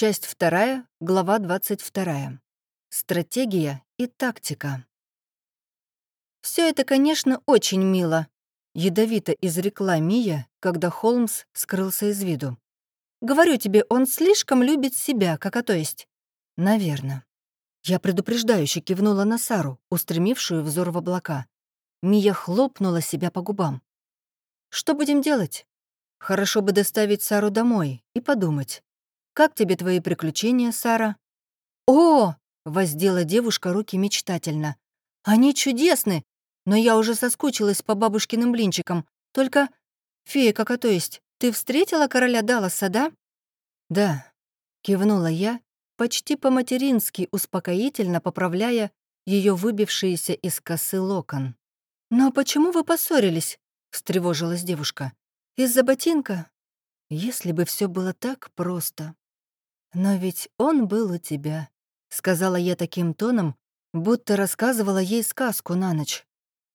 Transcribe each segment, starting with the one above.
Часть вторая, глава 22. Стратегия и тактика. Все это, конечно, очень мило», — ядовито изрекла Мия, когда Холмс скрылся из виду. «Говорю тебе, он слишком любит себя, как а то есть». «Наверно». Я предупреждающе кивнула на Сару, устремившую взор в облака. Мия хлопнула себя по губам. «Что будем делать? Хорошо бы доставить Сару домой и подумать. Как тебе твои приключения, Сара?» «О!» — воздела девушка руки мечтательно. «Они чудесны! Но я уже соскучилась по бабушкиным блинчикам. Только, фея, а то есть, ты встретила короля Далласа, да?» «Да», — кивнула я, почти по-матерински успокоительно поправляя ее выбившиеся из косы локон. «Но почему вы поссорились?» — встревожилась девушка. «Из-за ботинка?» «Если бы все было так просто». «Но ведь он был у тебя», — сказала я таким тоном, будто рассказывала ей сказку на ночь.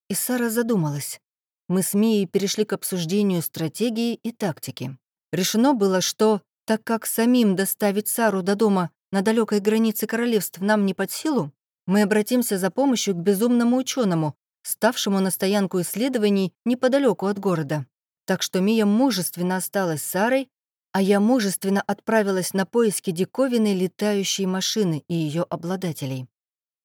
И Сара задумалась. Мы с Мией перешли к обсуждению стратегии и тактики. Решено было, что, так как самим доставить Сару до дома на далекой границе королевств нам не под силу, мы обратимся за помощью к безумному ученому, ставшему на стоянку исследований неподалеку от города. Так что Мия мужественно осталась с Сарой, а я мужественно отправилась на поиски диковинной летающей машины и ее обладателей.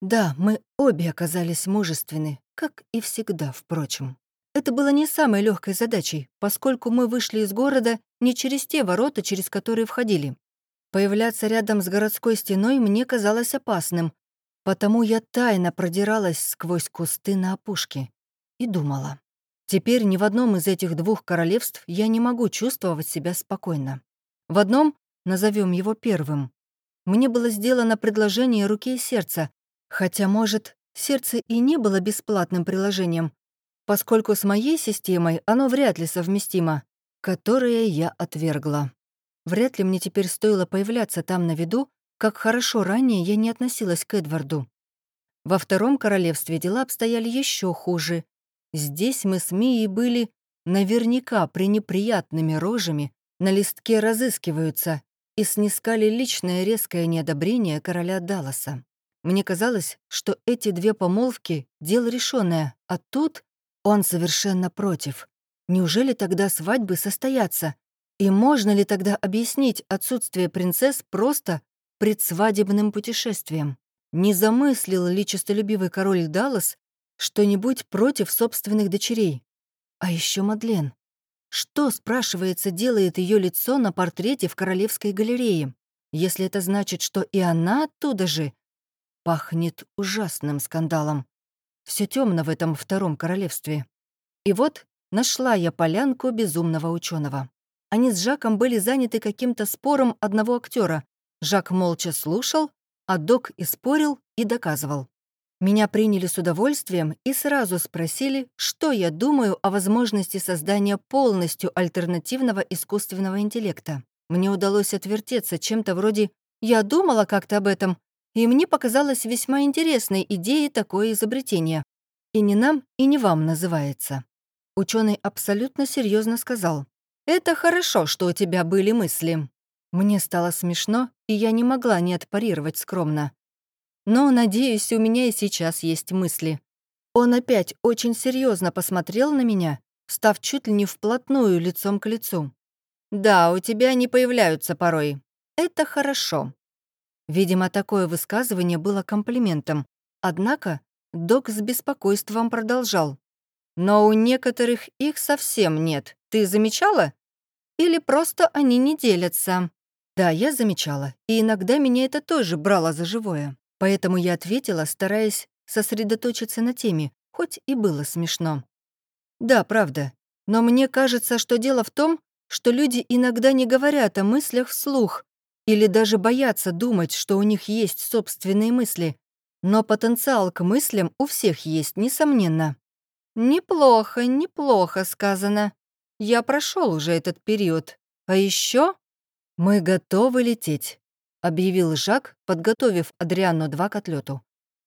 Да, мы обе оказались мужественны, как и всегда, впрочем. Это было не самой легкой задачей, поскольку мы вышли из города не через те ворота, через которые входили. Появляться рядом с городской стеной мне казалось опасным, потому я тайно продиралась сквозь кусты на опушке и думала. Теперь ни в одном из этих двух королевств я не могу чувствовать себя спокойно. В одном, назовем его первым, мне было сделано предложение руки и сердца, Хотя, может, сердце и не было бесплатным приложением, поскольку с моей системой оно вряд ли совместимо, которое я отвергла. Вряд ли мне теперь стоило появляться там на виду, как хорошо ранее я не относилась к Эдварду. Во втором королевстве дела обстояли еще хуже. Здесь мы с Мией были наверняка пренеприятными рожами, на листке разыскиваются и снискали личное резкое неодобрение короля Далласа. Мне казалось, что эти две помолвки — дело решенное, а тут он совершенно против. Неужели тогда свадьбы состоятся? И можно ли тогда объяснить отсутствие принцесс просто предсвадебным путешествием? Не замыслил ли честолюбивый король Даллас что-нибудь против собственных дочерей? А еще Мадлен. Что, спрашивается, делает ее лицо на портрете в Королевской галерее? Если это значит, что и она оттуда же, Пахнет ужасным скандалом. Все темно в этом втором королевстве. И вот нашла я полянку безумного ученого. Они с Жаком были заняты каким-то спором одного актера. Жак молча слушал, а док и спорил, и доказывал. Меня приняли с удовольствием и сразу спросили, что я думаю о возможности создания полностью альтернативного искусственного интеллекта. Мне удалось отвертеться чем-то вроде «я думала как-то об этом, и мне показалось весьма интересной идеей такое изобретение. И не нам, и не вам называется. Ученый абсолютно серьезно сказал. «Это хорошо, что у тебя были мысли». Мне стало смешно, и я не могла не отпарировать скромно. Но, надеюсь, у меня и сейчас есть мысли. Он опять очень серьезно посмотрел на меня, став чуть ли не вплотную лицом к лицу. «Да, у тебя они появляются порой. Это хорошо. Видимо, такое высказывание было комплиментом. Однако док с беспокойством продолжал. «Но у некоторых их совсем нет. Ты замечала? Или просто они не делятся?» Да, я замечала, и иногда меня это тоже брало за живое. Поэтому я ответила, стараясь сосредоточиться на теме, хоть и было смешно. Да, правда. Но мне кажется, что дело в том, что люди иногда не говорят о мыслях вслух, или даже боятся думать, что у них есть собственные мысли. Но потенциал к мыслям у всех есть, несомненно. Неплохо, неплохо сказано. Я прошел уже этот период. А еще мы готовы лететь, объявил Жак, подготовив Адриану 2 к отлету.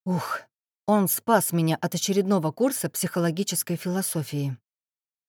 Ух, он спас меня от очередного курса психологической философии.